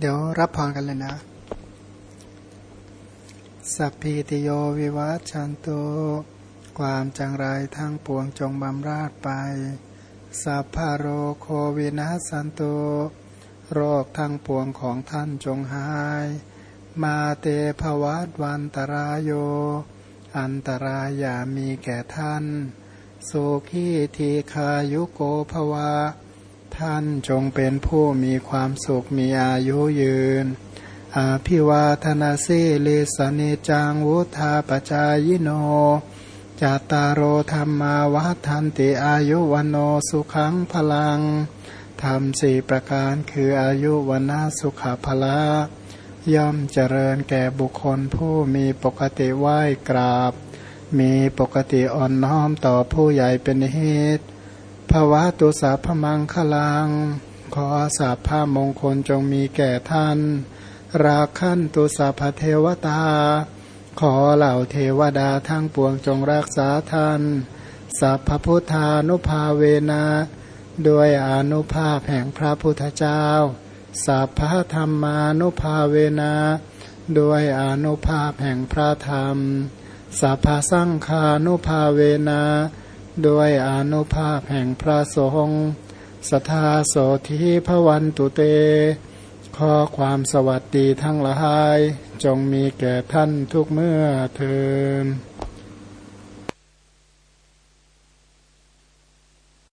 เดี๋ยวรับพรกันเลยนะ สัพพีติโยวิวัชชันตุความจังไรทั้งปวงจงบำราดไป สัพพโรโควินัสันตุโรคทั้งปวงของท่านจงหาย มาเตภวัตวันตรายโย อันตรายอย่ามีแก่ท่าน โสขีทีคายุโกภวะ ท่านจงเป็นผู้มีความสุขมีอายุยืน อาภิวาธนาสิลิสนิจังวุธาปจายโน จาตารโอธรรมาวัฏันติอายุวันโนสุขังพลังทำสี่ประการคืออายุวันนาสุขภละย่อมเจริญแก่บุคคลผู้มีปกติไหว้กราบ มีปกติอ่อนน้อมต่อผู้ใหญ่เป็นเหตุ วะตุสาพมังคลัง ขอสาภามงคลจงมีแก่ท่าน ราคันตุสาพเทวตา ขอเหล่าเทวดาทั้งปวงจงรักษาท่านสัพพุทธานุภาเวนะด้วยอนุภาพแห่งพระพุทธเจ้าสัพพธรรมานุภาเวนะด้วยอนุภาพแห่งพระธรรมสัพพสังฆานุภาเวนะ ด้วยอนุภาพแห่งพระสงฆ์สทาโสธิพวันตุเตขอความสวัสดีทั้งหลาย จงมีแก่ท่านทุกเมื่อเทิน